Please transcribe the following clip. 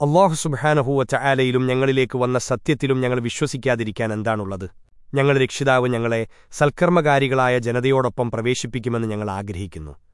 അള്ളാഹു സുബാനഹൂവച്ച ആലയിലും ഞങ്ങളിലേക്ക് വന്ന സത്യത്തിലും ഞങ്ങൾ വിശ്വസിക്കാതിരിക്കാൻ എന്താണുള്ളത്? ഞങ്ങൾ രക്ഷിതാവ് ഞങ്ങളെ സൽക്കർമ്മകാരികളായ ജനതയോടൊപ്പം പ്രവേശിപ്പിക്കുമെന്ന് ഞങ്ങൾ ആഗ്രഹിക്കുന്നു.